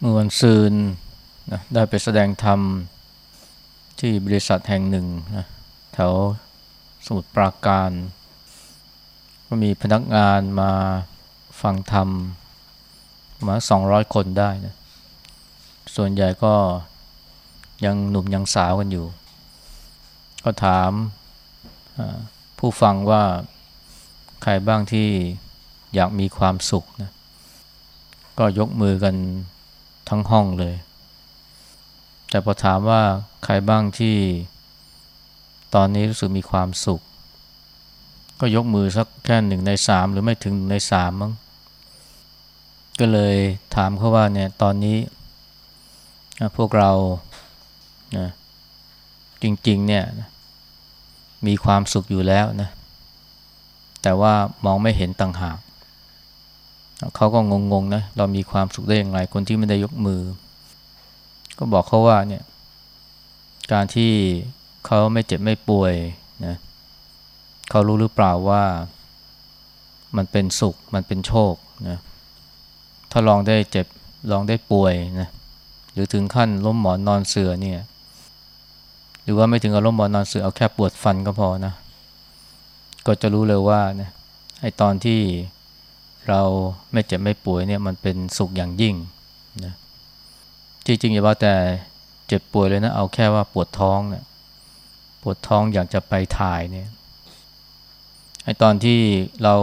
เมื่อวันซืนนะได้ไปแสดงธรรมที่บริษัทแห่งหนึ่งนะแถวสมุทรปราการ ก็มีพนักงานมาฟังธรรม มาสองร้อยคนได้นะส่วนใหญ่ก็ยังหนุ่มยังสาวกันอยู่ ก็ถามผู้ฟังว่าใครบ้างที่อยากมีความสุขนะก็ยกมือกัน ทั้งห้องเลย แต่พอถามว่าใครบ้างที่ตอนนี้รู้สึกมีความสุข ก็ยกมือสักแค่หนึ่งในสามหรือไม่ถึงในสามมั้งก็เลยถามเขาว่าเนี่ยตอนนี้พวกเรานะจริงๆเนี่ยมีความสุขอยู่แล้วนะแต่ว่ามองไม่เห็นต่างหาก เขาก็งงๆนะเรามีความสุขได้อย่างไร คนที่ไม่ได้ยกมือ ก็บอกเขาว่าเนี่ย การที่เขาไม่เจ็บไม่ป่วยนะเขารู้หรือเปล่าว่า มันเป็นสุขมันเป็นโชคนะถ้าลองได้เจ็บลองได้ป่วยนะหรือถึงขั้นล้มหมอนนอนเสือเนี่ย หรือว่าไม่ถึงกับล้มหมอนนอนเสือเอาแค่ปวดฟันก็พอนะ ก็จะรู้เลยว่านี่ยไอตอนที่ เราไม่เจ็บไม่ป่วยเนี่ยมันเป็นสุขอย่างยิ่งนะจริงๆอย่าว่าแต่เจ็บป่วยเลยนะเอาแค่ว่าปวดท้องเนี่ยปวดท้องอยากจะไปถ่ายเนี่ยไอตอนที่เรา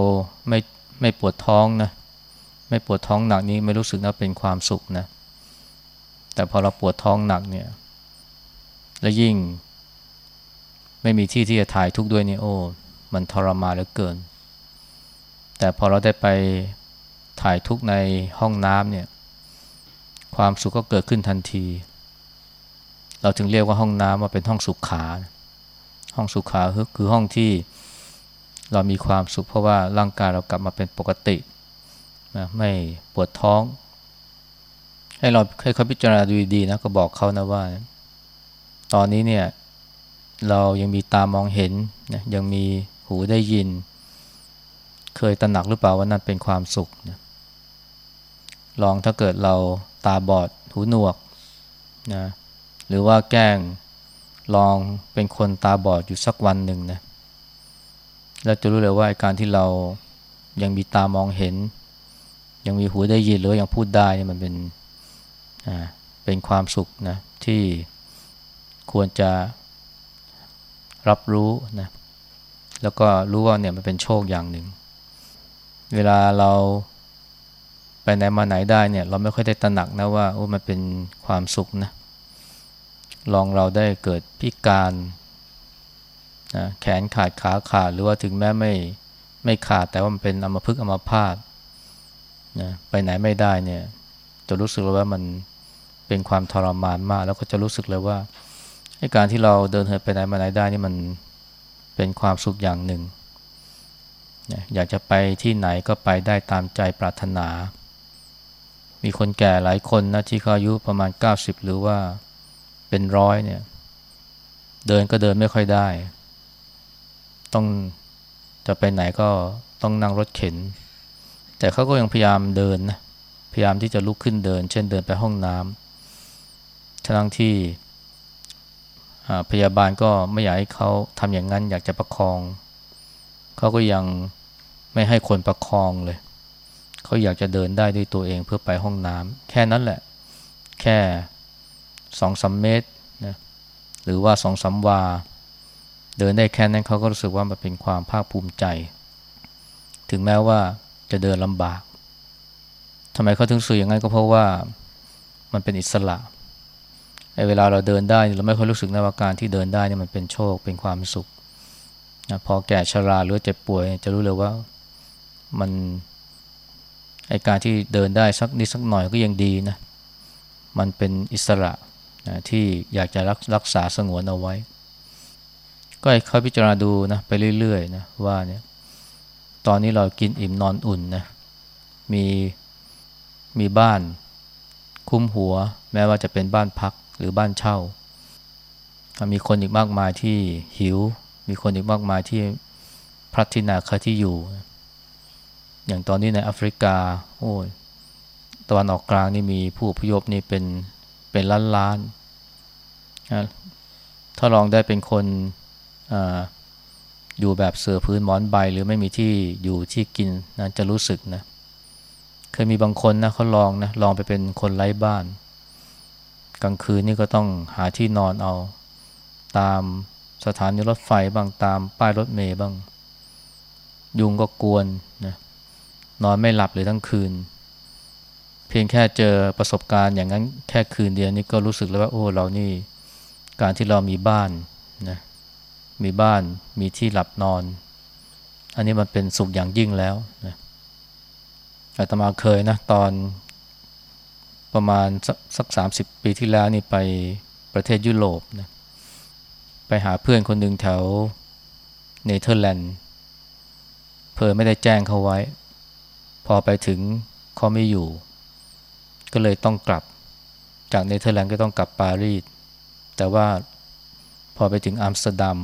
ไม่ไม่ปวดท้องนะไม่ปวดท้องหนักนี้ไม่รู้สึกนะเป็นความสุขนะแต่พอเราปวดท้องหนักเนี่ย แล้วยิ่ง ไม่มีที่ที่จะถ่ายทุกด้วยนี่โอ้มันทรมานเหลือเกิน แต่พอเราได้ไปถ่ายทุกในห้องน้ำเนี่ย ความสุขก็เกิดขึ้นทันที เราถึงเรียกว่าห้องน้ำว่าเป็นห้องสุขขา ห้องสุขขาคือห้องที่เรามีความสุขเพราะว่าร่างกายเรากลับมาเป็นปกตินะไม่ปวดท้อง ให้เราให้เขาพิจารณาดูดีๆนะก็บอกเขานะว่า ตอนนี้เนี่ย เรายังมีตามองเห็นนะยังมีหูได้ยิน เคยตระหนักหรือเปล่าว่านั่นเป็นความสุขนะลองถ้าเกิดเราตาบอดหูหนวกนะหรือว่าแกล้งลองเป็นคนตาบอดอยู่สักวันหนึ่งนะแล้วจะรู้เลยว่าการที่เรายังมีตามองเห็น ยังมีหูได้ยินหรือยังพูดได้นี่มันเป็นอ่าเป็นความสุขนะที่ควรจะรับรู้นะแล้วก็รู้ว่าเนี่ยมันเป็นโชคอย่างหนึ่ง เวลาเราไปไหนมาไหนได้เนี่ย เราไม่ค่อยได้ตระหนักนะว่าโอ้มันเป็นความสุขนะลองเราได้เกิดพิการนะแขนขาดขาขาดหรือว่าถึงแม้ไม่ไม่ขาดแต่ว่ามันเป็นอัมพฤกษ์อัมพาตนะไปไหนไม่ได้เนี่ย จะรู้สึกเลยว่ามันเป็นความทรมานมาก แล้วก็จะรู้สึกเลยว่าการที่เราเดินเหินไปไหนมาไหนได้นี่มันเป็นความสุขอย่างหนึ่ง อยากจะไปที่ไหนก็ไปได้ตามใจปรารถนา มีคนแก่หลายคนนะที่เขาอายุประมาณ 90 หรือว่าเป็นร้อยเนี่ย เดินก็เดินไม่ค่อยได้ ต้องจะไปไหนก็ต้องนั่งรถเข็น แต่เขาก็ยังพยายามเดินนะพยายามที่จะลุกขึ้นเดิน เช่นเดินไปห้องน้ำทั้งที่พยาบาลก็ไม่อยากให้เขาทำอย่างนั้น อยากจะประคอง เขาก็ยังไม่ให้คนประคองเลย เขาอยากจะเดินได้ด้วยตัวเองเพื่อไปห้องน้ำแค่นั้นแหละ แค่สองสามเมตรนะหรือว่าสองสามวา เดินได้แค่นั้นเขาก็รู้สึกว่ามันเป็นความภาคภูมิใจ ถึงแม้ว่าจะเดินลำบากทำไมเขาถึงสื่ออย่างนั้นก็เพราะว่ามันเป็นอิสระไอ้เวลาเราเดินได้เราไม่ค่อยรู้สึกนะว่าการที่เดินได้นี่มันเป็นโชคเป็นความสุข นะพอแก่ชราหรือเจ็บป่วย จะรู้เลยว่ามันไอการที่เดินได้สักนิดสักหน่อยก็ยังดีนะมันเป็นอิสระนะที่อยากจะรักรักษาสงวนเอาไว้ ก็ให้เขาพิจารณาดูนะไปเรื่อยๆนะว่าเนี่ยตอนนี้เรากินอิ่มนอนอุ่นนะมีมีบ้านคุ้มหัว แม้ว่าจะเป็นบ้านพักหรือบ้านเช่า มีคนอีกมากมายที่หิว มีคนอีกมากมายที่พลัดที่นาคาที่อยู่ อย่างตอนนี้ในแอฟริกา โอ้ยตะวันออกกลางนี่มีผู้พยพนี่เป็นเป็นล้านล้านนะถ้าลองได้เป็นคนออยู่แบบเสือพื้นหมอนใบหรือไม่มีที่อยู่ที่กินนะจะรู้สึกนะ เคยมีบางคนนะเขาลองนะลองไปเป็นคนไร้บ้าน กลางคืนนี่ก็ต้องหาที่นอนเอาตาม สถานีรถไฟบ้างตามป้ายรถเมย์บ้าง ยุงก็กวนนะนอนไม่หลับเลยทั้งคืน เพียงแค่เจอประสบการณ์อย่างนั้นแค่คืนเดียวนี่ก็รู้สึกเลยว่าโอ้เรานี่การที่เรามีบ้านนะมีบ้านมีที่หลับนอน อันนี้มันเป็นสุขอย่างยิ่งแล้วนะอาตมาเคยนะตอนประมาณสักสามสิบปีที่แล้วนี่ไปประเทศยุโรปนะ ไปหาเพื่อนคนหนึ่งแถวเนเธอร์แลนด์เผอิญไม่ได้แจ้งเขาไว้ พอไปถึงเขาไม่อยู่ ก็เลยต้องกลับ จากเนเธอร์แลนด์ก็ต้องกลับปารีสแต่ว่าพอไปถึงอัมสเตอร์ดัม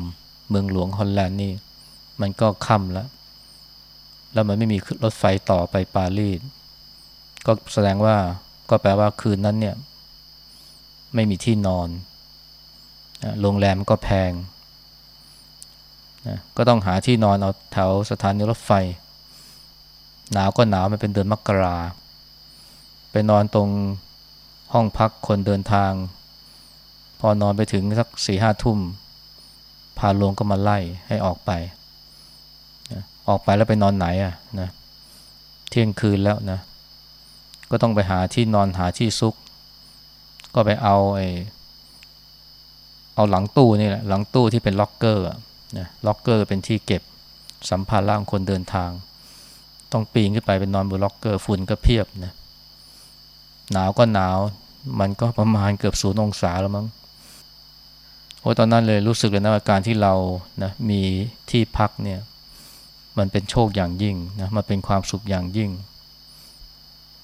เมืองหลวงฮอลแลนด์นี่ มันก็ค่ำแล้ว แล้วมันไม่มีรถไฟต่อไปปารีสก็แสดงว่าก็แปลว่าคืนนั้นเนี่ย ไม่มีที่นอน โรงแรมก็แพงนะก็ต้องหาที่นอนเอาแถวสถานีรถไฟ หนาวก็หนาวมันเป็นเดือนมกราไปนอนตรงห้องพักคนเดินทาง พอนอนไปถึงสักสี่ห้าทุ่ม ภารโรงก็มาไล่ให้ออกไปนะออกไปแล้วไปนอนไหนอะนะเที่ยงคืนแล้วนะ ก็ต้องไปหาที่นอนหาที่ซุก ก็ไปเอาไอ้ เอาหลังตู้นี่แหละหลังตู้ที่เป็นล็อกเกอร์นะล็อกเกอร์เป็นที่เก็บสัมภาระของคนเดินทาง ต้องปีนขึ้นไปเป็นนอนบนล็อกเกอร์ฝุ่นก็เพียบนะหนาวก็หนาวมันก็ประมาณเกือบศูนย์องศาแล้วมั้งโอ้ตอนนั้นเลยรู้สึกเลยนะว่าการที่เรานะมีที่พักเนี่ย มันเป็นโชคอย่างยิ่งนะมันเป็นความสุขอย่างยิ่ง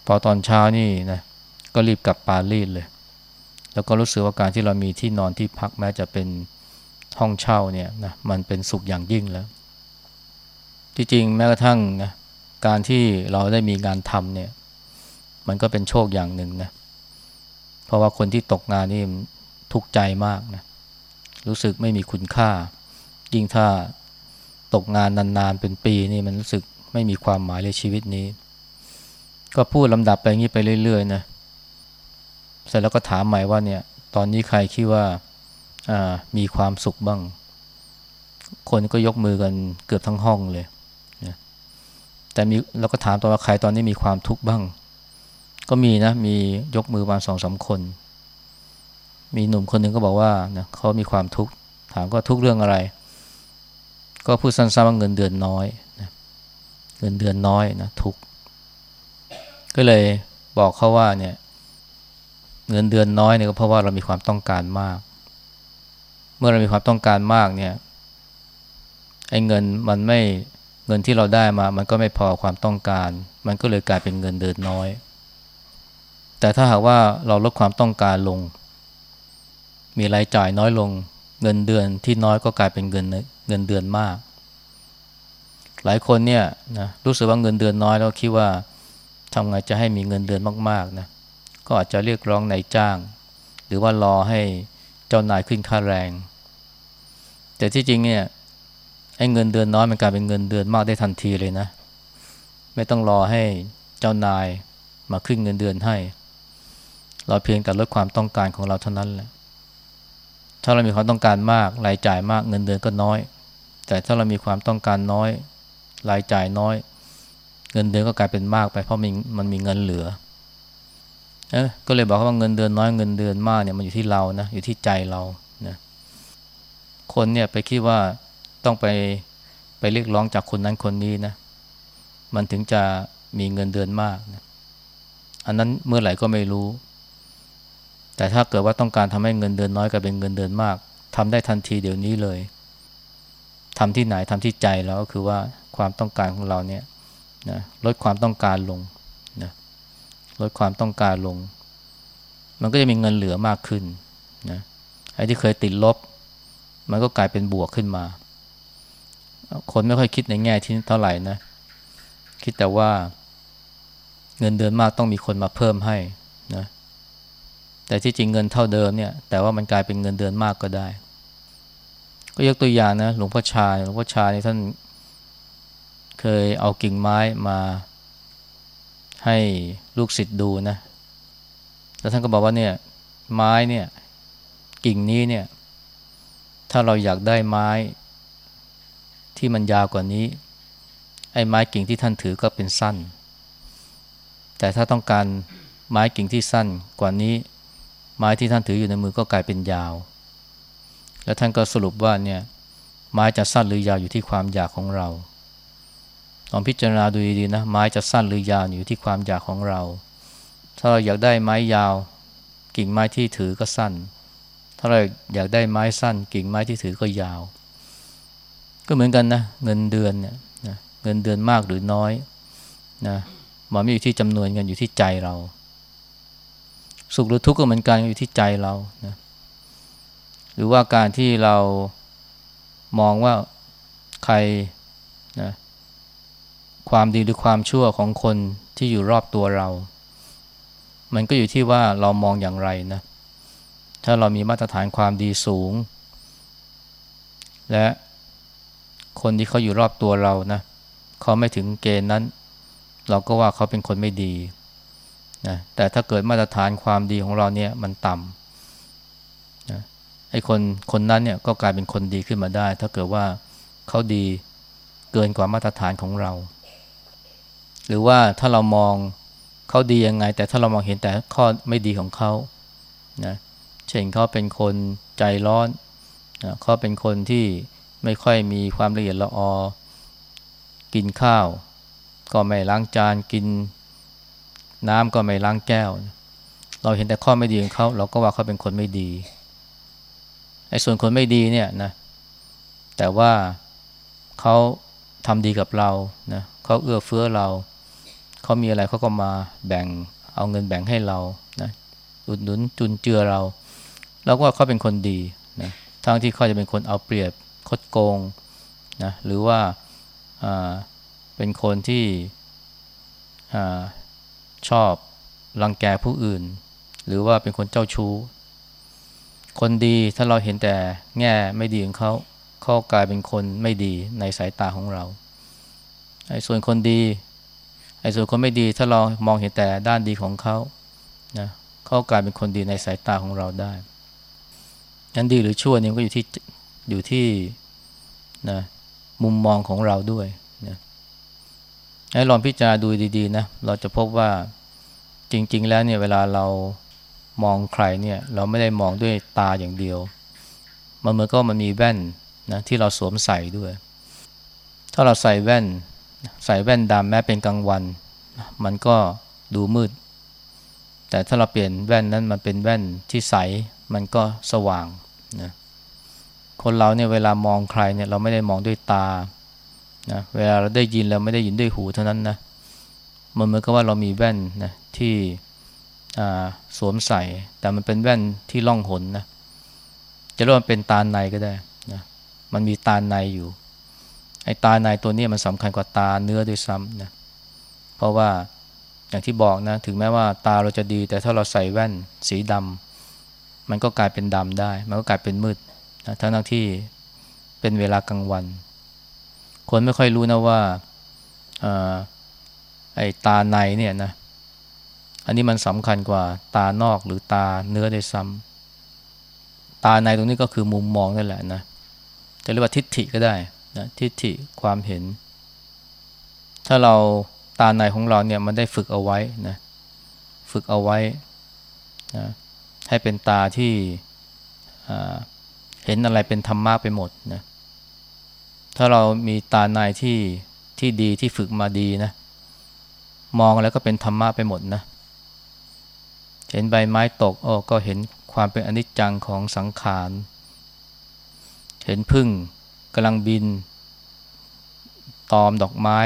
พอตอนเช้านี่นะก็รีบกลับปารีสเลย แล้วก็รู้สึกว่าการที่เรามีที่นอนที่พักแม้จะเป็นห้องเช่าเนี่ยนะมันเป็นสุขอย่างยิ่งแล้ว ที่จริงแม้กระทั่งนะการที่เราได้มีงานทำเนี่ย มันก็เป็นโชคอย่างหนึ่งนะเพราะว่าคนที่ตกงานนี่ทุกข์ใจมากนะรู้สึกไม่มีคุณค่า ยิ่งถ้าตกงานนานๆเป็นปีนี่มันรู้สึกไม่มีความหมายในชีวิตนี้ ก็พูดลำดับไปงี้ไปเรื่อยๆนะเเสร็จแล้วก็ถามใหม่ว่าเนี่ย ตอนนี้ใครคิดว่ามีความสุขบ้าง คนก็ยกมือกันเกือบทั้งห้องเลยนะแต่มีเราก็ถามตัวว่าใครตอนนี้มีความทุกข์บ้าง ก็มีนะ มียกมือมาสองสาคน มีหนุ่มคนหนึ่งก็บอกว่านะเขามีความทุกข์ถามก็ทุกเรื่องอะไร ก็พูดสั้นๆว่าเงินเดือนน้อยนะเงินเดือนน้อยนะทุกก็เลยบอกเขาว่าเนี่ย เงินเดือนน้อยเนี่ยก็เพราะว่าเรามีความต้องการมาก เมื่อเรามีความต้องการมากเนี่ยไอ้เงินมันไม่เงินที่เราได้มา มันก็ไม่พอความต้องการ มันก็เลยกลายเป็นเงินเดือนน้อย แต่ถ้าหากว่าเราลดความต้องการลง มีรายจ่ายน้อยลง เงินเดือนที่น้อยก็กลายเป็นเงินเงินเดือนมาก หลายคนเนี่ยนะรู้สึกว่าเงินเดือนน้อยแล้วคิดว่าทำไงจะให้มีเงินเดือนมากๆนะ ก็อาจจะเรียกร้องนายจ้าง หรือว่ารอให้เจ้านายขึ้นค่าแรง แต่ที่จริงเนี่ยไอ้เงินเดือนน้อยมันกลายเป็นเงินเดือนมากได้ทันทีเลยนะ ไม่ต้องรอให้เจ้านายมาขึ้นเงินเดือนให้ เราเพียงแต่ลดความต้องการของเราเท่านั้นแหละถ้าเรามีความต้องการมากรายจ่ายมากเงินเดือนก็น้อย แต่ถ้าเรามีความต้องการน้อยรายจ่ายน้อย เงินเดือนก็กลายเป็นมากไปเพราะมันมันมีเงินเหลือ เออก็เลยบอกว่าเงินเดือนน้อยเงินเดือนมากเนี่ยมันอยู่ที่เรานะอยู่ที่ใจเรานะคนเนี่ยไปคิดว่าต้องไปไปเรียกร้องจากคนนั้นคนนี้นะ มันถึงจะมีเงินเดือนมากนะอันนั้นเมื่อไหร่ก็ไม่รู้ แต่ถ้าเกิดว่าต้องการทำให้เงินเดือนน้อยกลายเป็นเงินเดือนมากทำได้ทันทีเดี๋ยวนี้เลยทำที่ไหนทำที่ใจแล้วก็คือว่าความต้องการของเราเนี่ยนะลดความต้องการลง ลดความต้องการลง มันก็จะมีเงินเหลือมากขึ้นนะไอ้ที่เคยติดลบ มันก็กลายเป็นบวกขึ้นมา คนไม่ค่อยคิดในแง่ที่เท่าไหร่นะ คิดแต่ว่า เงินเดือนมากต้องมีคนมาเพิ่มให้นะแต่ที่จริงเงินเท่าเดิมเนี่ย แต่ว่ามันกลายเป็นเงินเดือนมากก็ได้ ก็ยกตัวอย่างนะ หลวงพ่อชาหลวงพ่อชายท่าน เคยเอากิ่งไม้มา ให้ลูกศิษย์ดูนะ แล้วท่านก็บอกว่าเนี่ย ไม้เนี่ย กิ่งนี้เนี่ย ถ้าเราอยากได้ไม้ที่มันยาวกว่านี้ ไอ้ไม้กิ่งที่ท่านถือก็เป็นสั้น แต่ถ้าต้องการไม้กิ่งที่สั้นกว่านี้ ไม้ที่ท่านถืออยู่ในมือก็กลายเป็นยาว แล้วท่านก็สรุปว่าเนี่ย ไม้จะสั้นหรือยาวอยู่ที่ความอยากของเรา ลองพิจารณาดูดีๆนะ ไม้จะสั้นหรือยาวอยู่ที่ความอยากของเรา ถ้าเราอยากได้ไม้ยาว กิ่งไม้ที่ถือก็สั้น ถ้าเราอยากได้ไม้สั้น กิ่งไม้ที่ถือก็ยาว ก็เหมือนกันนะ เงินเดือนเนี่ยนะเงินเดือนมากหรือน้อยนะมันไม่อยู่ที่จำนวนเงินอยู่ที่ใจเรา สุขหรือทุกข์ก็เหมือนกันอยู่ที่ใจเรานะหรือว่าการที่เรามองว่าใคร ความดีหรือความชั่วของคนที่อยู่รอบตัวเรา มันก็อยู่ที่ว่าเรามองอย่างไรนะ ถ้าเรามีมาตรฐานความดีสูง และคนที่เขาอยู่รอบตัวเรานะเขาไม่ถึงเกณฑ์นั้น เราก็ว่าเขาเป็นคนไม่ดีนะแต่ถ้าเกิดมาตรฐานความดีของเราเนี่ยมันต่ำนะไอ้คนคนนั้นเนี่ยก็กลายเป็นคนดีขึ้นมาได้ ถ้าเกิดว่าเขาดีเกินกว่ามาตรฐานของเรา หรือว่าถ้าเรามองเขาดียังไง แต่ถ้าเรามองเห็นแต่ข้อไม่ดีของเขานะเช่นเขาเป็นคนใจร้อนนะเขาเป็นคนที่ไม่ค่อยมีความละเอียดละออ กินข้าว ก็ไม่ล้างจานกิน น้ำก็ไม่ล้างแก้ว เราเห็นแต่ข้อไม่ดีของเขาเราก็ว่าเขาเป็นคนไม่ดีไอ้ส่วนคนไม่ดีเนี่ยนะแต่ว่าเขาทำดีกับเรานะเขาเอื้อเฟื้อเรา เขามีอะไรเขาก็มาแบ่งเอาเงินแบ่งให้เรานะอุดหนุนจุนเจือเราแล้วก็เขาเป็นคนดีนะทั้งที่เขาจะเป็นคนเอาเปรียบคดโกงนะหรือว่าเป็นคนที่อชอบรังแกผู้อื่น หรือว่าเป็นคนเจ้าชู้ คนดีถ้าเราเห็นแต่แง่ไม่ดีของเขาเขากลายเป็นคนไม่ดีในสายตาของเราไอ้ส่วนคนดี ไอ้ส่วนคนไม่ดีถ้าเรามองเห็นแต่ด้านดีของเขานะเขากลายเป็นคนดีในสายตาของเราได้นั้นดีหรือชั่วนี่ก็อยู่ที่อยู่ที่นะมุมมองของเราด้วยนะให้ลองพิจารณาดูดีๆนะเราจะพบว่าจริง ๆ แล้วเนี่ยเวลาเรามองใครเนี่ยเราไม่ได้มองด้วยตาอย่างเดียว มันเหมือนก็มันมีแว่นนะที่เราสวมใส่ด้วย ถ้าเราใส่แว่น ใส่แว่นดำแม้เป็นกลางวัน มันก็ดูมืด แต่ถ้าเราเปลี่ยนแว่นนั้นมันเป็นแว่นที่ใสมันก็สว่างนะคนเราเนี่ยเวลามองใครเนี่ยเราไม่ได้มองด้วยตานะเวลาเราได้ยินเราไม่ได้ยินด้วยหูเท่านั้นนะมันเหมือนกับว่าเรามีแว่นนะที่สวมใส่ แต่มันเป็นแว่นที่ล่องหนนะจะเรียกว่าเป็นตาในก็ได้นะมันมีตาในอยู่ ไอ้ตาในตัวนี้มันสำคัญกว่าตาเนื้อด้วยซ้ำนะเพราะว่าอย่างที่บอกนะถึงแม้ว่าตาเราจะดี แต่ถ้าเราใส่แว่นสีดำมันก็กลายเป็นดำได้ มันก็กลายเป็นมืดนะทั้งที่เป็นเวลากลางวัน คนไม่ค่อยรู้นะว่าไอ้ตาในเนี่ยนะอันนี้มันสำคัญกว่าตานอกหรือตาเนื้อได้ซ้ำตาในตรงนี้ก็คือมุมมองนั่นแหละนะจะเรียกว่าทิฏฐิก็ได้ นะทิฏฐิความเห็น ถ้าเราตาในของเราเนี่ยมันได้ฝึกเอาไว้นะฝึกเอาไว้นะให้เป็นตาที่เห็นอะไรเป็นธรรมะไปหมดนะถ้าเรามีตาในที่ที่ดีที่ฝึกมาดีนะมองแล้วก็เป็นธรรมะไปหมดนะเห็นใบไม้ตกโอ้ก็เห็นความเป็นอนิจจังของสังขาร เห็นพึ่ง กำลังบิน ตอมดอกไม้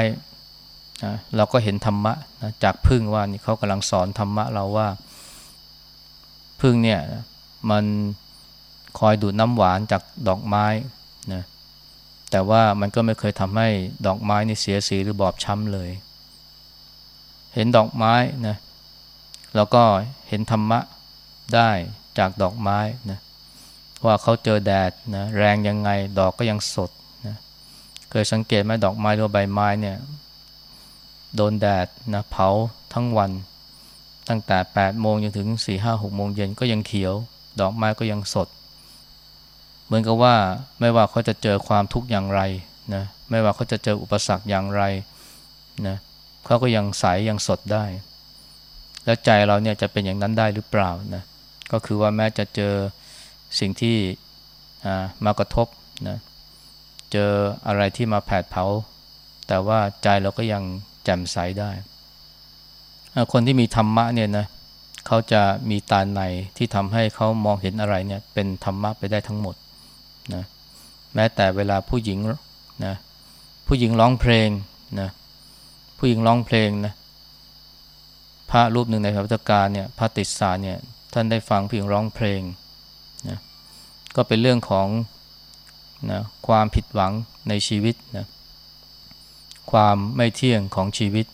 นะเราก็เห็นธรรมะนะจากพึ่งว่านี่เขากำลังสอนธรรมะเราว่า พึ่งเนี่ยมันคอยดูดน้ำหวานจากดอกไม้นะแต่ว่ามันก็ไม่เคยทำให้ดอกไม้นี่เสียสีหรือบอบช้ำเลย เห็นดอกไม้นะแล้วก็เห็นธรรมะได้จากดอกไม้นะ ว่าเขาเจอแดดนะแรงยังไงดอกก็ยังสดนะเคยสังเกตไหมดอกไม้หรือใบไม้เนี่ยโดนแดดนะเผาทั้งวัน ตั้งแต่8โมงจนถึง4 5 6โมงเย็นก็ยังเขียว ดอกไม้ก็ยังสด เหมือนกับว่าไม่ว่าเขาจะเจอความทุกข์อย่างไรนะไม่ว่าเขาจะเจออุปสรรคอย่างไรนะเขาก็ยังใสยังสดได้ แล้วใจเราเนี่ยจะเป็นอย่างนั้นได้หรือเปล่านะก็คือว่าแม้จะเจอ สิ่งที่มากระทบนะเจออะไรที่มาแผดเผา แต่ว่าใจเราก็ยังแจ่มใสได้ คนที่มีธรรมะเนี่ยนะเขาจะมีตาในที่ทำให้เขามองเห็นอะไรเนี่ยเป็นธรรมะไปได้ทั้งหมดนะแม้แต่เวลาผู้หญิงนะผู้หญิงร้องเพลงนะผู้หญิงร้องเพลงนะพระรูปหนึ่งในพระพุทธการเนี่ยพระติสสาเนี่ยท่านได้ฟังผู้หญิงร้องเพลง ก็เป็นเรื่องของนะความผิดหวังในชีวิตนะความไม่เที่ยงของชีวิต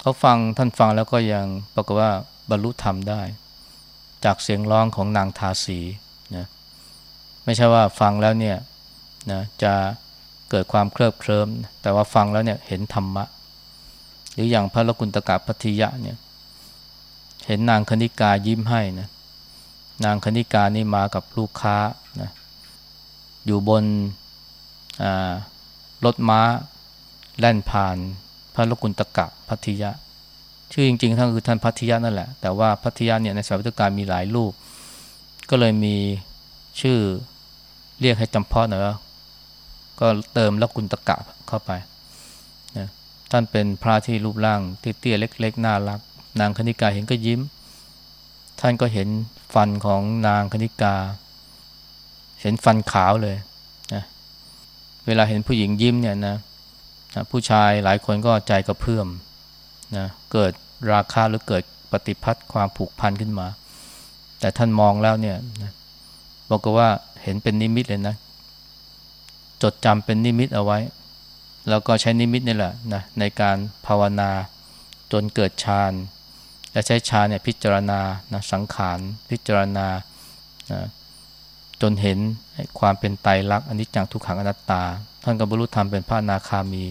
เขาฟังท่านฟังแล้วก็ยังปรากฏว่าบรรลุธรรมได้ จากเสียงร้องของนางทาสีนะไม่ใช่ว่าฟังแล้วเนี่ยนะจะเกิดความเคลิบเคลิ้มแต่ว่าฟังแล้วเนี่ยเห็นธรรมะ หรืออย่างพระลกุณตกะพัทยะเนี่ยเห็นนางคณิกายิ้มให้นะ นางคณิกานี่มากับลูกค้านะอยู่บนรถม้าแล่นผ่านพระลกุณตกะพัทยะ ชื่อจริงๆท่านคือท่านพัทยะนั่นแหละ แต่ว่าพัทยะเนี่ยในสมัยพุทธกาลมีหลายรูป ก็เลยมีชื่อเรียกให้จำเพาะหน่อยว่าก็เติมลกุณตกะเข้าไปนะท่านเป็นพระที่รูปร่างเตี้ยๆเล็ก ๆ น่ารัก นางคณิกาเห็นก็ยิ้ม ท่านก็เห็นฟันของนางคณิกา เห็นฟันขาวเลยนะเวลาเห็นผู้หญิงยิ้มเนี่ยนะผู้ชายหลายคนก็ใจกระเพื่อมนะเกิดราคาหรือเกิดปฏิพัทธ์ความผูกพันขึ้นมา แต่ท่านมองแล้วเนี่ยนะบอกว่าเห็นเป็นนิมิตเลยนะ จดจำเป็นนิมิตเอาไว้ แล้วก็ใช้นิมิตนี่แหละนะในการภาวนาจนเกิดฌาน และใช้ฌานเนี่ยพิจารณานะสังขารพิจารณานะจนเห็นความเป็นไตรลักษณ์อนิจจังทุกขังอนัตตา ท่านก็บรรลุธรรมเป็นพระนาคามี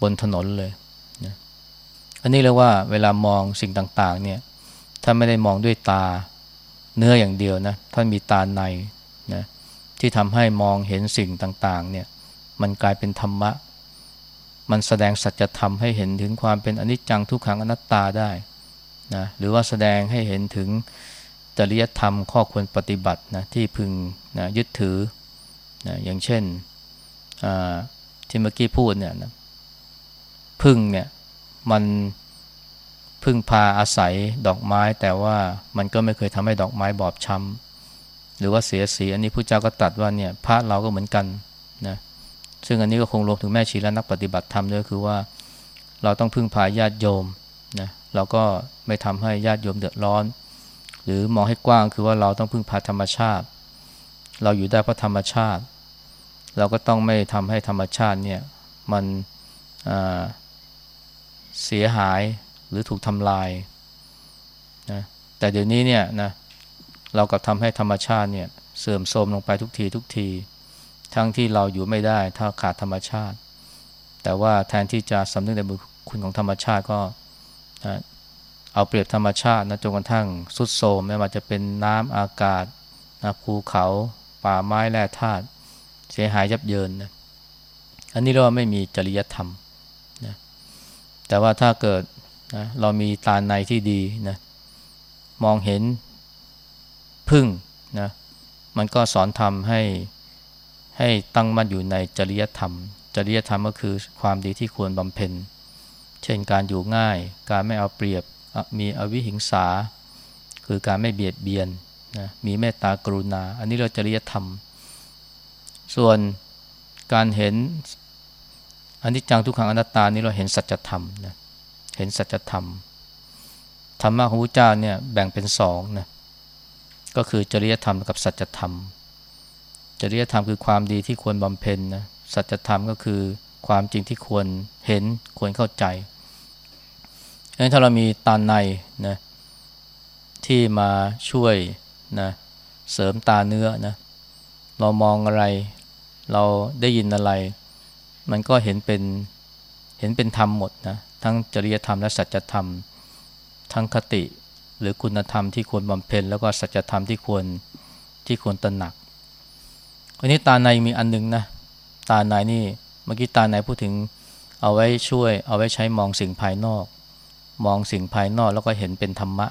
บนถนนเลยนะอันนี้เรียกว่าเวลามองสิ่งต่างๆเนี่ยถ้าไม่ได้มองด้วยตาเนื้ออย่างเดียวนะท่านมีตาในนะที่ทำให้มองเห็นสิ่งต่างๆเนี่ยมันกลายเป็นธรรมะ มันแสดงสัจธรรมให้เห็นถึงความเป็นอนิจจังทุกขังอนัตตาได้ นะหรือว่าแสดงให้เห็นถึงจริยธรรมข้อควรปฏิบัตินะที่พึงนะยึดถือนะอย่างเช่นที่เมื่อกี้พูดเนี่ยนะพึ่งเนี่ยมันพึ่งพาอาศัยดอกไม้ แต่ว่ามันก็ไม่เคยทำให้ดอกไม้บอบช้ำหรือว่าเสียสีอันนี้พระเจ้าก็ตัดว่าเนี่ยพระเราก็เหมือนกันนะซึ่งอันนี้ก็คงรวมถึงแม่ชีและนักปฏิบัติธรรมด้วยคือว่า เราต้องพึ่งพาญาติโยม เราก็ไม่ทำให้ญาติโยมเดือดร้อน หรือมองให้กว้างคือว่าเราต้องพึ่งพาธรรมชาติ เราอยู่ได้เพราะธรรมชาติ เราก็ต้องไม่ทำให้ธรรมชาติเนี่ยมันเสียหายหรือถูกทำลายนะแต่เดี๋ยวนี้เนี่ยนะเรากับทำให้ธรรมชาติเนี่ยเสื่อมโทรมลงไปทุกทีทุกที ทั้งที่เราอยู่ไม่ได้ถ้าขาดธรรมชาติ แต่ว่าแทนที่จะสำนึกในบุญคุณของธรรมชาติก็ นะเอาเปรียบธรรมชาตินะจนกระทั่งสุดโทมไม่ว่าจะเป็นน้ำอากาศนะภูเขาป่าไม้แร่ธาตุเสียหายยับเยินนะอันนี้เราไม่มีจริยธรรมนะแต่ว่าถ้าเกิดนะเรามีตาในที่ดีนะมองเห็นพึ่งนะมันก็สอนทำให้ให้ตั้งมั่นอยู่ในจริยธรรม จริยธรรมก็คือความดีที่ควรบำเพ็ญ เช่นการอยู่ง่าย การไม่เอาเปรียบ มีอวิหิงสา คือการไม่เบียดเบียนนะมีเมตตากรุณา อันนี้เราจริยธรรม ส่วนการเห็นอันนี้จังทุกขังอนัตตานี่เราเห็นสัจธรรมนะเห็นสัจธรรมธรรมะของพระเจ้าเนี่ยแบ่งเป็นสองนะก็คือจริยธรรมกับสัจธรรม จริยธรรมคือความดีที่ควรบำเพ็ญนะสัจธรรมก็คือความจริงที่ควรเห็นควรเข้าใจ งั้นถ้าเรามีตาในนะที่มาช่วยนะเสริมตาเนื้อนะเรามองอะไร เราได้ยินอะไร มันก็เห็นเป็นเห็นเป็นธรรมหมดนะทั้งจริยธรรมและสัจธรรม ทั้งคติหรือคุณธรรมที่ควรบำเพ็ญแล้วก็สัจธรรมที่ควรที่ควรตระหนักอันนี้ตาในมีอันนึงนะตาในนี่เมื่อกี้ตาในพูดถึงเอาไว้ช่วย เอาไว้ใช้มองสิ่งภายนอก มองสิ่งภายนอกแล้วก็เห็นเป็นธรรมะ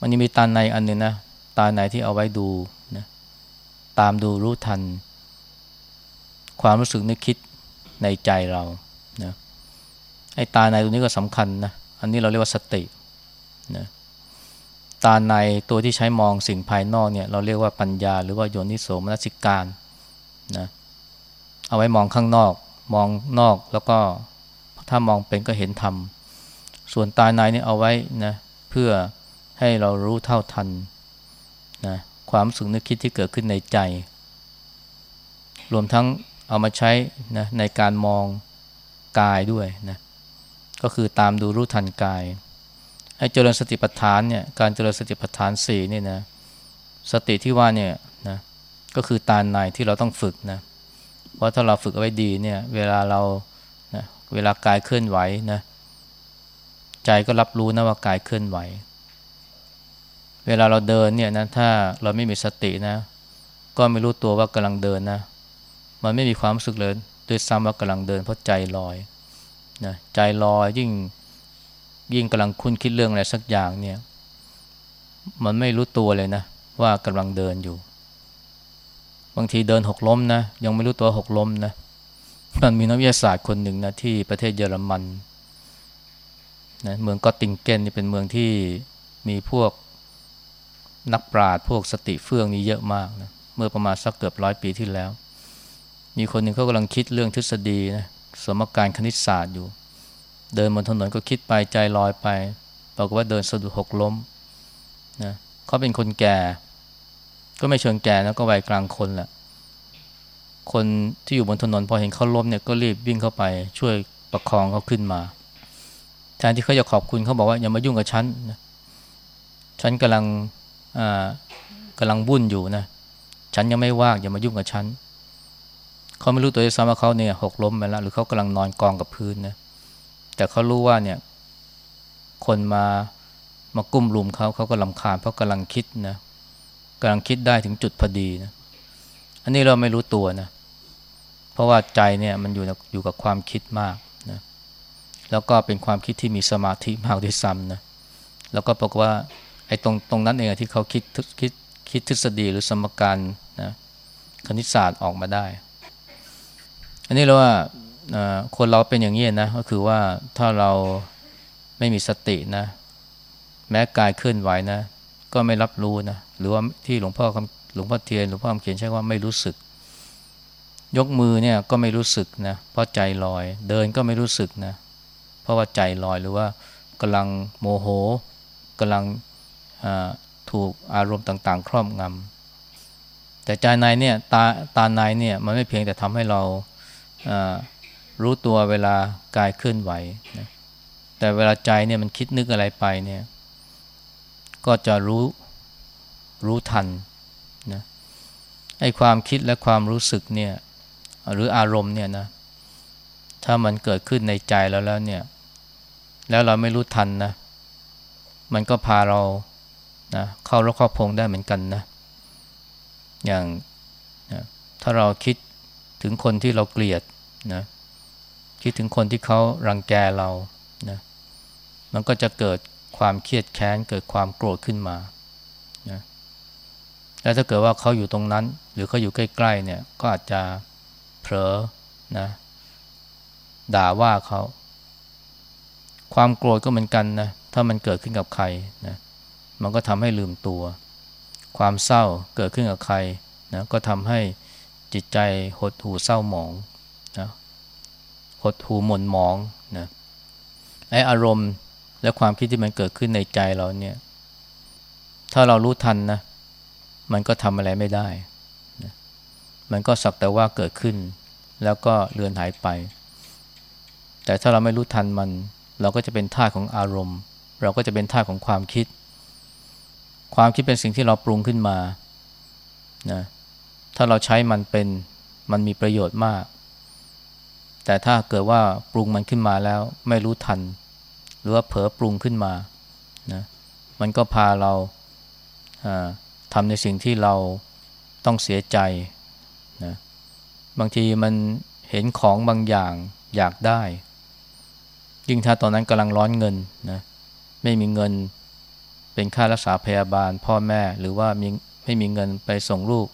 มันยังมีตาในอันนึงนะตาในที่เอาไว้ดูนะตามดูรู้ทัน ความรู้สึกนึกคิดในใจเรานะไอ้ตาในตัวนี้ก็สำคัญนะอันนี้เราเรียกว่าสตินะตาในตัวที่ใช้มองสิ่งภายนอกเนี่ยเราเรียกว่าปัญญา หรือว่าโยนิโสมนสิการนะเอาไว้มองข้างนอก มองนอกแล้วก็ถ้ามองเป็นก็เห็นธรรม ส่วนตายในนี่เอาไว้นะเพื่อให้เรารู้เท่าทันนะความสึกนึกคิดที่เกิดขึ้นในใจ รวมทั้งเอามาใช้นะในการมองกายด้วยนะก็คือตามดูรู้ทันกายไอ้เจริญสติปัฏฐานเนี่ยการเจริญสติปัฏฐานสี่นี่นะสติที่ว่าเนี่ยนะก็คือตาในที่เราต้องฝึกนะเพราะถ้าเราฝึกเอาไว้ดีเนี่ยเวลาเรานะเวลากายเคลื่อนไหวนะ ใจก็รับรู้นะว่ากายเคลื่อนไหว เวลาเราเดินเนี่ยนะถ้าเราไม่มีสตินะ ก็ไม่รู้ตัวว่ากำลังเดินนะ มันไม่มีความรู้สึกเลยด้วยซ้ำว่ากำลังเดินเพราะใจลอยนะใจลอยยิ่งยิ่งกำลังคุ้นคิดเรื่องอะไรสักอย่างเนี่ย มันไม่รู้ตัวเลยนะ ว่ากำลังเดินอยู่ บางทีเดินหกล้มนะ ยังไม่รู้ตัวหกล้มนะมันมีนักวิทยาศาสตร์คนหนึ่งนะที่ประเทศเยอรมัน นะเมืองกอติงเกนนี่เป็นเมืองที่มีพวกนักปราชญ์พวกสติเฟื่องนี่เยอะมากนะเมื่อประมาณสักเกือบร้อยปีที่แล้ว มีคนหนึ่งเขากำลังคิดเรื่องทฤษฎีนะสมการคณิตศาสตร์อยู่ เดินบนถนนก็คิดไปใจลอยไปปรากว่าเดินสะดุดหกล้มนะเขาเป็นคนแก่ ก็ไม่เชิงแก่นะก็วัยกลางคนแหละคนที่อยู่บนถนนพอเห็นเขาล้มเนี่ยก็รีบวิ่งเข้าไปช่วยประคองเขาขึ้นมา ทนที่เขาจะขอบคุณเขาบอกว่าอย่ามายุ่งกับฉันนะฉันกำลังอ่ากำลังวุ่นอยู่นะฉันยังไม่ว่างอย่ามายุ่งกับฉันเขาไม่รู้ตัวเองซ้ำว่าเขาเนี่ยหกล้มไปแล้วหรือเขากำลังนอนกองกับพื้นนะแต่เขารู้ว่าเนี่ย คนมามากุ้มลุมเขาเขาก็ลำคาญเพราะกำลังคิดนะกำลังคิดได้ถึงจุดพอดีนะอันนี้เราไม่รู้ตัวนะเพราะว่าใจเนี่ยมันอยู่อยู่กับความคิดมาก แล้วก็เป็นความคิดที่มีสมาธิมากด้วยซ้ำนะแล้วก็บอกว่าไอ้ตรงตรงนั้นเองที่เขาคิดคิดคิดทฤษฎีหรือสมการนะคณิตศาสตร์ออกมาได้ อันนี้เราว่าคนเราเป็นอย่างนี้นะก็คือว่าถ้าเราไม่มีสตินะ แม้กายเคลื่อนไหวนะ ก็ไม่รับรู้นะหรือว่าที่หลวงพ่อหลวงพ่อเทียนหลวงพ่อคำเขียนใช้ว่าไม่รู้สึก ยกมือเนี่ยก็ไม่รู้สึกนะเพราะใจลอย เดินก็ไม่รู้สึกนะเพราะว่าใจลอยหรือว่ากำลังโมโหกำลังถูกอารมณ์ต่างๆ ครอบงำแต่ใจในเนี่ยตาตาในเนี่ยมันไม่เพียงแต่ทำให้เรารู้ตัวเวลากายเคลื่อนไหวนะแต่เวลาใจเนี่ยมันคิดนึกอะไรไปเนี่ย ก็จะรู้รู้ทันนะไอ้ความคิดและความรู้สึกเนี่ยหรืออารมณ์เนี่ยนะถ้ามันเกิดขึ้นในใจแล้วแล้วเนี่ย แล้วเราไม่รู้ทันนะ มันก็พาเรานะเข้ารกข้าพงได้เหมือนกันนะ อย่างนะถ้าเราคิดถึงคนที่เราเกลียดนะคิดถึงคนที่เขารังแกเรานะมันก็จะเกิดความเครียดแค้นเกิดความโกรธขึ้นมานะแล้วถ้าเกิดว่าเขาอยู่ตรงนั้น หรือเขาอยู่ใกล้ๆเนี่ยก็อาจจะเผลอนะด่าว่าเขา ความโกรธก็เหมือนกันนะถ้ามันเกิดขึ้นกับใครนะมันก็ทำให้ลืมตัว ความเศร้าเกิดขึ้นกับใครนะก็ทำให้จิตใจหดหู่เศร้าหมองนะหดหูหม่นหมองนะไออารมณ์และความคิดที่มันเกิดขึ้นในใจเราเนี่ยถ้าเรารู้ทันนะมันก็ทำอะไรไม่ได้นะมันก็สักแต่ว่าเกิดขึ้น แล้วก็เลือนหายไป แต่ถ้าเราไม่รู้ทันมัน เราก็จะเป็นท่าของอารมณ์ เราก็จะเป็นท่าของความคิด ความคิดเป็นสิ่งที่เราปรุงขึ้นมานะถ้าเราใช้มันเป็นมันมีประโยชน์มาก แต่ถ้าเกิดว่าปรุงมันขึ้นมาแล้วไม่รู้ทัน หรือว่าเผลอปรุงขึ้นมานะมันก็พาเราทำในสิ่งที่เราต้องเสียใจนะบางทีมันเห็นของบางอย่างอยากได้ ยิ่งถ้าตอนนั้นกำลังร้อนเงินนะไม่มีเงินเป็นค่ารักษาพยาบาล พ่อแม่หรือว่ามีไม่มีเงินไปส่งลูก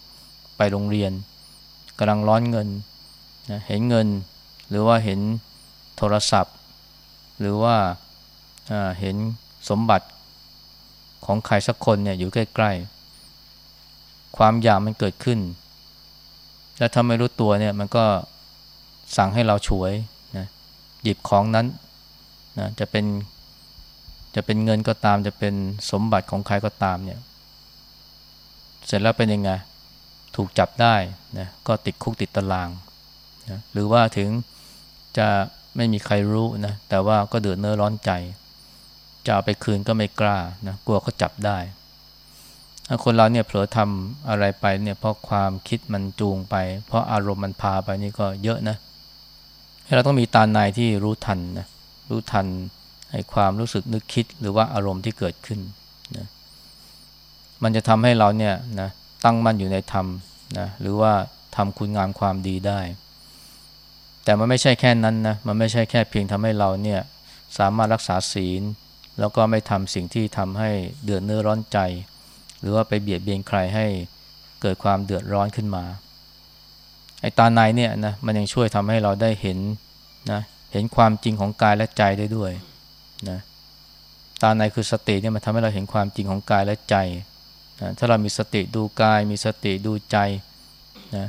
ไปโรงเรียนกำลังร้อนเงินนะเห็นเงิน หรือว่าเห็นโทรศัพท์ หรือว่าเห็นสมบัติของใครสักคนเนี่ยอยู่ใกล้ๆ ความอยากมันเกิดขึ้น และถ้าไม่รู้ตัวเนี่ยมันก็สั่งให้เราฉวยนะหยิบของนั้น นะจะเป็นจะเป็นเงินก็ตามจะเป็นสมบัติของใครก็ตามเนี่ยเสร็จแล้วเป็นยังไงถูกจับได้นะก็ติดคุกติดตารางนะหรือว่าถึงจะไม่มีใครรู้นะแต่ว่าก็เดือดเนื้อร้อนใจ จะเอาไปคืนก็ไม่กล้านะกลัวเขาจับได้คนเราเนี่ยเผลอทำอะไรไปเนี่ยเพราะความคิดมันจูงไป เพราะอารมณ์มันพาไปนี่ก็เยอะนะเราต้องมีตาในที่รู้ทันนะ รู้ทันให้ความรู้สึกนึกคิดหรือว่าอารมณ์ที่เกิดขึ้นนะมันจะทำให้เราเนี่ยนะตั้งมั่นอยู่ในธรรมนะหรือว่าทำคุณงามความดีได้ แต่มันไม่ใช่แค่นั้นนะมันไม่ใช่แค่เพียงทำให้เราเนี่ยสามารถรักษาศีล แล้วก็ไม่ทำสิ่งที่ทำให้เดือดเนื้อร้อนใจ หรือว่าไปเบียดเบียนใครให้เกิดความเดือดร้อนขึ้นมาไอ้ตาในเนี่ยนะมันยังช่วยทำให้เราได้เห็นนะ เห็นความจริงของกายและใจได้ด้วยนะตาในคือสติเนี่ยมันทำให้เราเห็นความจริงของกายและใจนะถ้าเรามีสติดูกาย มีสติดูใจนะ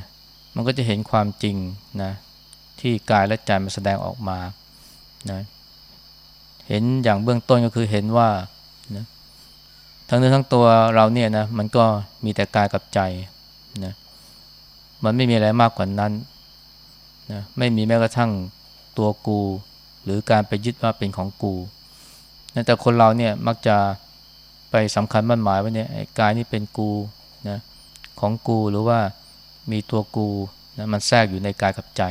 มันก็จะเห็นความจริงนะที่กายและใจมันแสดงออกมานะเห็นอย่างเบื้องต้นก็คือเห็นว่านะทั้งเนื้อทั้งตัวเราเนี่ยนะมันก็มีแต่กายกับใจนะมันไม่มีอะไรมากกว่านั้นนะไม่มีแม้กระทั่ง ตัวกู หรือการไปยึดว่าเป็นของกูแต่คนเราเนี่ยมักจะไปสำคัญมั่นหมายว่าเนี่ยกายนี่เป็นกูนะของกูหรือว่ามีตัวกูนะมันแทรกอยู่ในกายกับใจ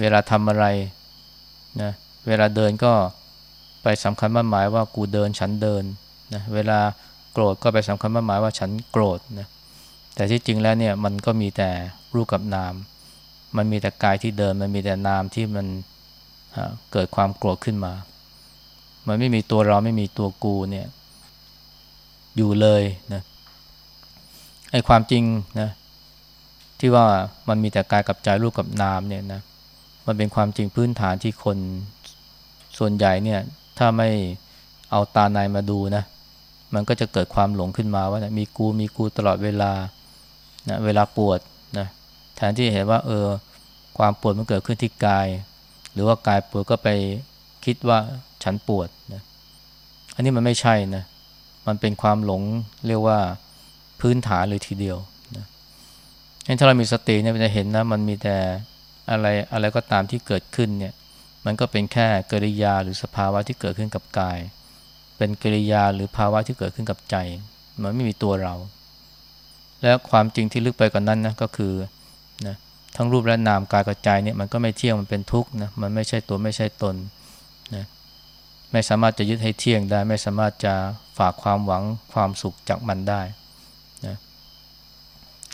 เวลาทำอะไรนะเวลาเดินก็ไปสำคัญมั่นหมายว่ากูเดินฉันเดินนะเวลาโกรธก็ไปสำคัญมั่นหมายว่าฉันโกรธนะแต่ที่จริงแล้วเนี่ยมันก็มีแต่รูปกับนาม มันมีแต่กายที่เดิน มันมีแต่นามที่มันเกิดความโกรธขึ้นมา มันไม่มีตัวเราไม่มีตัวกูเนี่ย อยู่เลยนะไอ้ความจริงนะที่ว่ามันมีแต่กายกับใจรูปกับนามเนี่ยนะมันเป็นความจริงพื้นฐานที่คนส่วนใหญ่เนี่ย ถ้าไม่เอาตาในมาดูนะ มันก็จะเกิดความหลงขึ้นมาว่านะมีกูมีกูตลอดเวลานะเวลาปวด แทนที่เห็นว่า เออ ความปวดมันเกิดขึ้นที่กาย หรือว่ากายปวดก็ไปคิดว่าฉันปวดนะอันนี้มันไม่ใช่นะมันเป็นความหลงเรียกว่าพื้นฐานเลยทีเดียวนะถ้าเรามีสติเนี่ยจะเห็นนะมันมีแต่อะไรอะไรก็ตามที่เกิดขึ้นเนี่ย มันก็เป็นแค่กริยาหรือสภาวะที่เกิดขึ้นกับกาย เป็นกริยาหรือภาวะที่เกิดขึ้นกับใจ มันไม่มีตัวเรา และความจริงที่ลึกไปกว่านนั้นนะก็คือ ทั้งรูปและนามกายกับใจเนี่ยมันก็ไม่เที่ยงมันเป็นทุกข์นะมันไม่ใช่ตัวไม่ใช่ตนนะไม่สามารถจะยึดให้เที่ยงได้ ไม่สามารถจะฝากความหวังความสุขจากมันได้นะ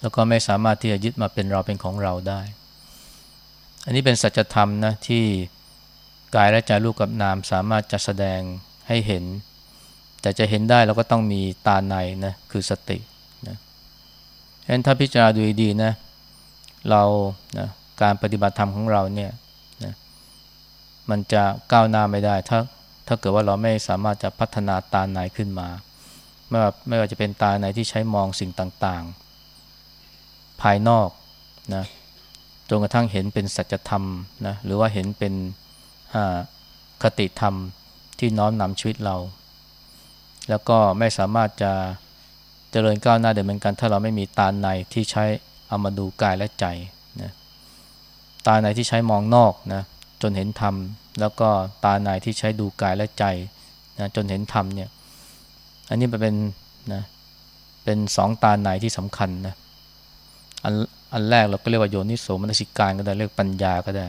แล้วก็ไม่สามารถที่จะยึดมาเป็นเราเป็นของเราได้ อันนี้เป็นสัจธรรมนะที่กายและใจรูปกับนามสามารถจะแสดงให้เห็น แต่จะเห็นได้เราก็ต้องมีตาในนะคือสตินะฉะนั้นถ้าพิจารณาดูดีนะเเรานะการปฏิบัติธรรมของเราเนี่ยนะมันจะก้าวหน้าไม่ได้ ถ้าถ้าเกิดว่าเราไม่สามารถจะพัฒนาตาในขึ้นมา ไม่ว่าไม่ว่าจะเป็นตาในที่ใช้มองสิ่งต่างๆ ภายนอกนะจนกระทั่งเห็นเป็นสัจธรรมนะหรือว่าเห็นเป็นคติธรรมที่น้อมนำชีวิตเรา แล้วก็ไม่สามารถจะเจริญก้าวหน้าเดินเหมือนกัน ถ้าเราไม่มีตาในที่ใช้ เอามาดูกายและใจนะตาในที่ใช้มองนอกนะจนเห็นธรรม แล้วก็ตาในที่ใช้ดูกายและใจนะจนเห็นธรรมเนี่ยอันนี้มันเป็นนะเป็นสองตาในที่สำคัญนะอันอันแรกเราก็เรียกว่าโยนิโสมนสิการก็ได้เรียกปัญญาก็ได้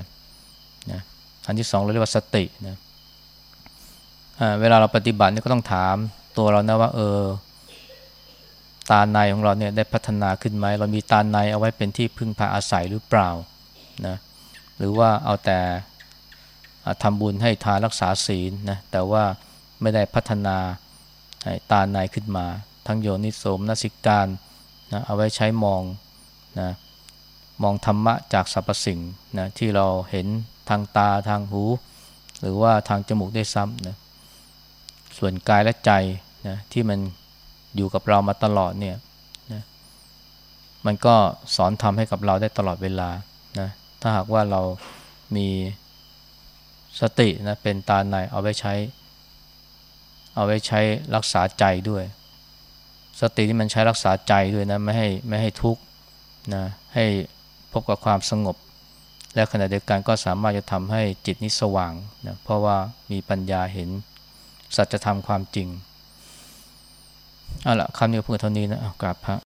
นะอันที่สองเราเรียกว่าสตินะเวลาเราปฏิบัติเนี่ยก็ต้องถามตัวเรานะว่าเออ ตาในของเราเนี่ยได้พัฒนาขึ้นไหมเรามีตาในเอาไว้เป็นที่พึ่งพาอาศัยหรือเปล่านะหรือว่าเอาแต่ทำบุญให้ทานรักษาศีลนะแต่ว่าไม่ได้พัฒนาตาในขึ้นมา ทั้งโยนิโสมนสิการนะเอาไว้ใช้มองนะมองธรรมะจากสรรพสิ่งนะที่เราเห็นทางตาทางหู หรือว่าทางจมูกได้ซ้ำนะส่วนกายและใจนะที่มัน อยู่กับเรามาตลอดเนี่ยนะมันก็สอนทำให้กับเราได้ตลอดเวลานะถ้าหากว่าเรามีสตินะเป็นตาในเอาไว้ใช้ เอาไว้ใช้รักษาใจด้วย สติที่มันใช้รักษาใจด้วยนะไม่ให้ไม่ให้ทุกข์นะให้พบกับความสงบ และขณะเดียวกันก็สามารถจะทำให้จิตนี้สว่างนะเพราะว่ามีปัญญาเห็นสัจธรรมความจริง เอาละคำนี้เพื่อเท่านี้นะกราบพระ